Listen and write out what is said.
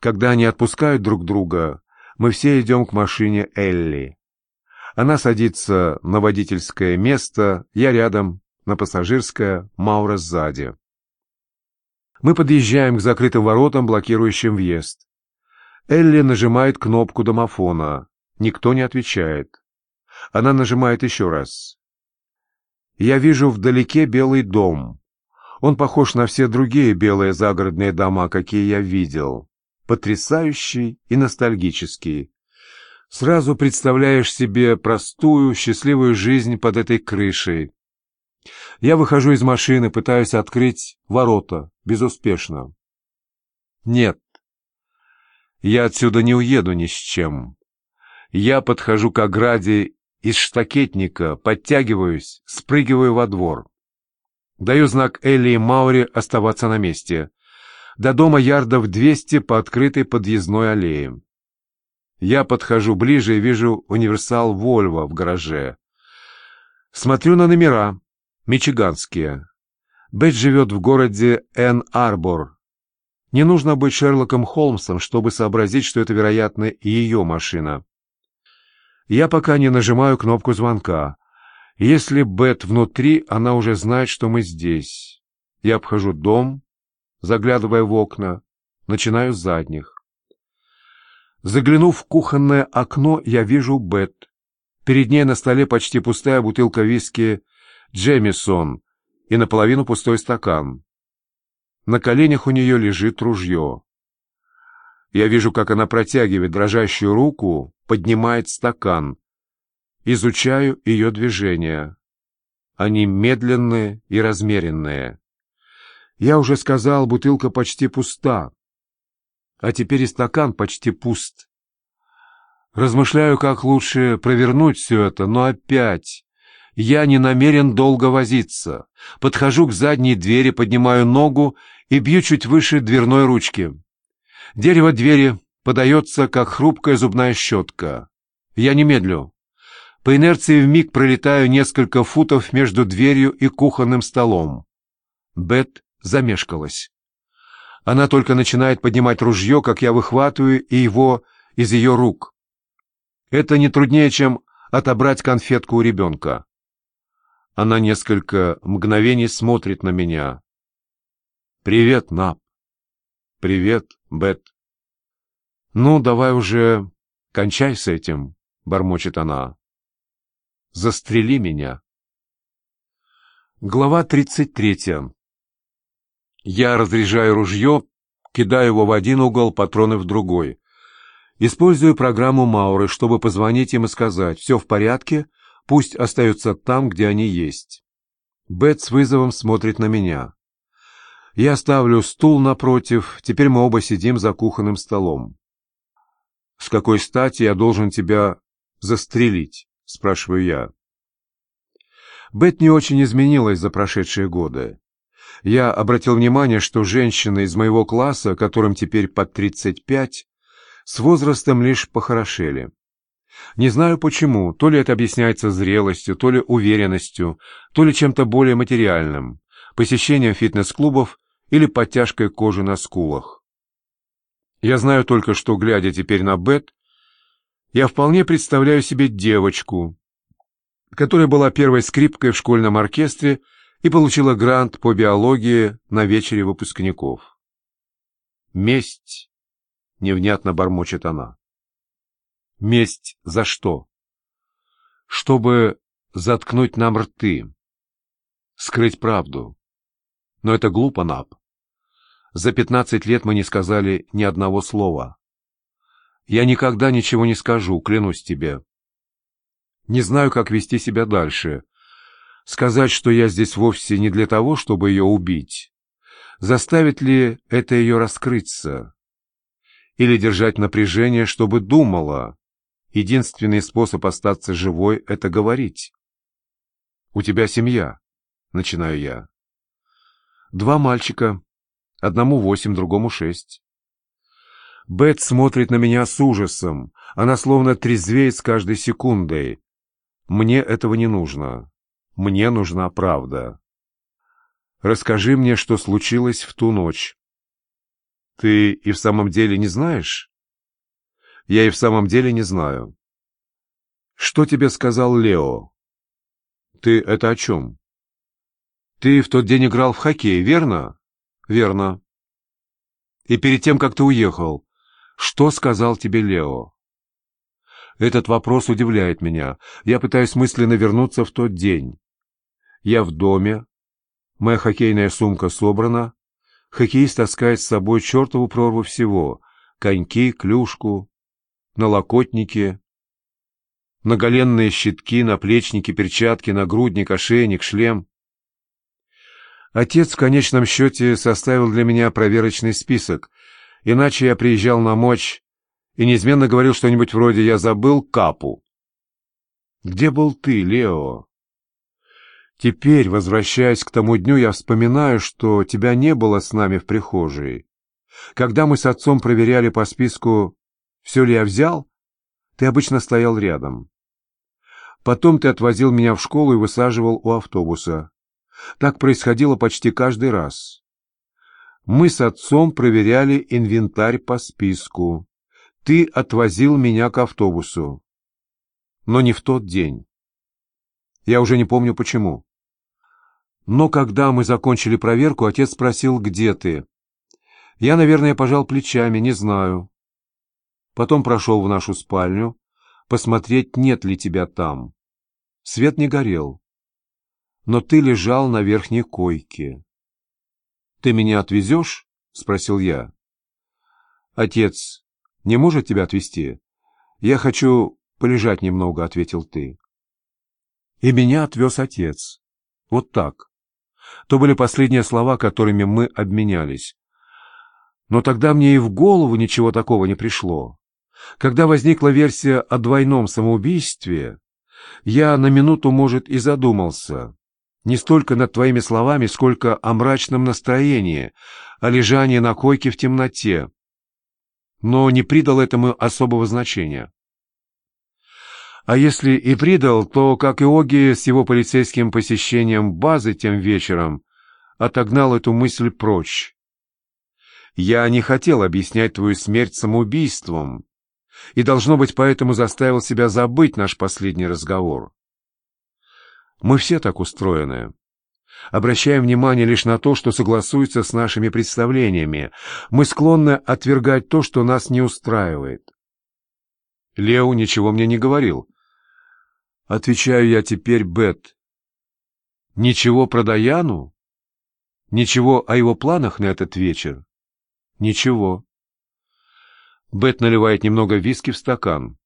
Когда они отпускают друг друга, мы все идем к машине Элли. Она садится на водительское место, я рядом, на пассажирское, Маура сзади. Мы подъезжаем к закрытым воротам, блокирующим въезд. Элли нажимает кнопку домофона. Никто не отвечает. Она нажимает еще раз. Я вижу вдалеке белый дом. Он похож на все другие белые загородные дома, какие я видел. Потрясающий и ностальгический. Сразу представляешь себе простую, счастливую жизнь под этой крышей. Я выхожу из машины, пытаюсь открыть ворота. Безуспешно. Нет. Я отсюда не уеду ни с чем. Я подхожу к ограде из штакетника, подтягиваюсь, спрыгиваю во двор. Даю знак Элли и Маури оставаться на месте. До дома ярдов двести по открытой подъездной аллее. Я подхожу ближе и вижу универсал «Вольво» в гараже. Смотрю на номера. Мичиганские. Бет живет в городе Эн-Арбор. Не нужно быть Шерлоком Холмсом, чтобы сообразить, что это, вероятно, ее машина. Я пока не нажимаю кнопку звонка. Если Бет внутри, она уже знает, что мы здесь. Я обхожу дом, заглядывая в окна, начинаю с задних. Заглянув в кухонное окно, я вижу Бет. Перед ней на столе почти пустая бутылка виски «Джемисон» и наполовину пустой стакан. На коленях у нее лежит ружье. Я вижу, как она протягивает дрожащую руку, поднимает стакан. Изучаю ее движения. Они медленные и размеренные. Я уже сказал, бутылка почти пуста. А теперь и стакан почти пуст. Размышляю, как лучше провернуть все это, но опять я не намерен долго возиться. Подхожу к задней двери, поднимаю ногу и бью чуть выше дверной ручки. Дерево двери подается, как хрупкая зубная щетка. Я не медлю. По инерции вмиг пролетаю несколько футов между дверью и кухонным столом. Бет замешкалась. Она только начинает поднимать ружье, как я выхватываю и его из ее рук. Это не труднее, чем отобрать конфетку у ребенка. Она несколько мгновений смотрит на меня. «Привет, Нап». «Привет, Бет». «Ну, давай уже кончай с этим», — бормочет она. «Застрели меня». Глава тридцать третья. Я разряжаю ружье, кидаю его в один угол, патроны в другой. Использую программу Мауры, чтобы позвонить им и сказать «все в порядке», пусть остаются там, где они есть. Бет с вызовом смотрит на меня. Я ставлю стул напротив, теперь мы оба сидим за кухонным столом. «С какой стати я должен тебя застрелить?» — спрашиваю я. Бет не очень изменилась за прошедшие годы. Я обратил внимание, что женщины из моего класса, которым теперь под 35, с возрастом лишь похорошели. Не знаю почему, то ли это объясняется зрелостью, то ли уверенностью, то ли чем-то более материальным, посещением фитнес-клубов или подтяжкой кожи на скулах. Я знаю только, что, глядя теперь на Бет, я вполне представляю себе девочку, которая была первой скрипкой в школьном оркестре и получила грант по биологии на вечере выпускников. «Месть!» — невнятно бормочет она. «Месть за что?» «Чтобы заткнуть нам рты, скрыть правду. Но это глупо, Наб. За пятнадцать лет мы не сказали ни одного слова. Я никогда ничего не скажу, клянусь тебе. Не знаю, как вести себя дальше, Сказать, что я здесь вовсе не для того, чтобы ее убить. Заставит ли это ее раскрыться? Или держать напряжение, чтобы думала? Единственный способ остаться живой — это говорить. «У тебя семья», — начинаю я. «Два мальчика. Одному восемь, другому шесть». Бет смотрит на меня с ужасом. Она словно трезвеет с каждой секундой. Мне этого не нужно. Мне нужна правда. Расскажи мне, что случилось в ту ночь. Ты и в самом деле не знаешь? Я и в самом деле не знаю. Что тебе сказал Лео? Ты это о чем? Ты в тот день играл в хоккей, верно? Верно. И перед тем, как ты уехал, что сказал тебе Лео? Этот вопрос удивляет меня. Я пытаюсь мысленно вернуться в тот день. Я в доме. Моя хоккейная сумка собрана. Хоккеист таскает с собой чертову прорву всего. Коньки, клюшку, налокотники, наголенные щитки, наплечники, перчатки, нагрудник, ошейник, шлем. Отец в конечном счете составил для меня проверочный список, иначе я приезжал на мочь и неизменно говорил что-нибудь вроде «я забыл капу». «Где был ты, Лео?» Теперь, возвращаясь к тому дню, я вспоминаю, что тебя не было с нами в прихожей. Когда мы с отцом проверяли по списку, все ли я взял, ты обычно стоял рядом. Потом ты отвозил меня в школу и высаживал у автобуса. Так происходило почти каждый раз. Мы с отцом проверяли инвентарь по списку. Ты отвозил меня к автобусу. Но не в тот день. Я уже не помню почему. Но когда мы закончили проверку, отец спросил, где ты. Я, наверное, пожал плечами, не знаю. Потом прошел в нашу спальню, посмотреть, нет ли тебя там. Свет не горел. Но ты лежал на верхней койке. «Ты меня отвезешь?» — спросил я. «Отец не может тебя отвезти? Я хочу полежать немного», — ответил ты. И меня отвез отец. Вот так. То были последние слова, которыми мы обменялись. Но тогда мне и в голову ничего такого не пришло. Когда возникла версия о двойном самоубийстве, я на минуту, может, и задумался. Не столько над твоими словами, сколько о мрачном настроении, о лежании на койке в темноте. Но не придал этому особого значения. А если и придал, то, как и Оги с его полицейским посещением базы тем вечером, отогнал эту мысль прочь. Я не хотел объяснять твою смерть самоубийством, и, должно быть, поэтому заставил себя забыть наш последний разговор. Мы все так устроены. Обращаем внимание лишь на то, что согласуется с нашими представлениями. Мы склонны отвергать то, что нас не устраивает. Лео ничего мне не говорил. Отвечаю я теперь Бет. Ничего про Даяну? Ничего о его планах на этот вечер? Ничего. Бет наливает немного виски в стакан.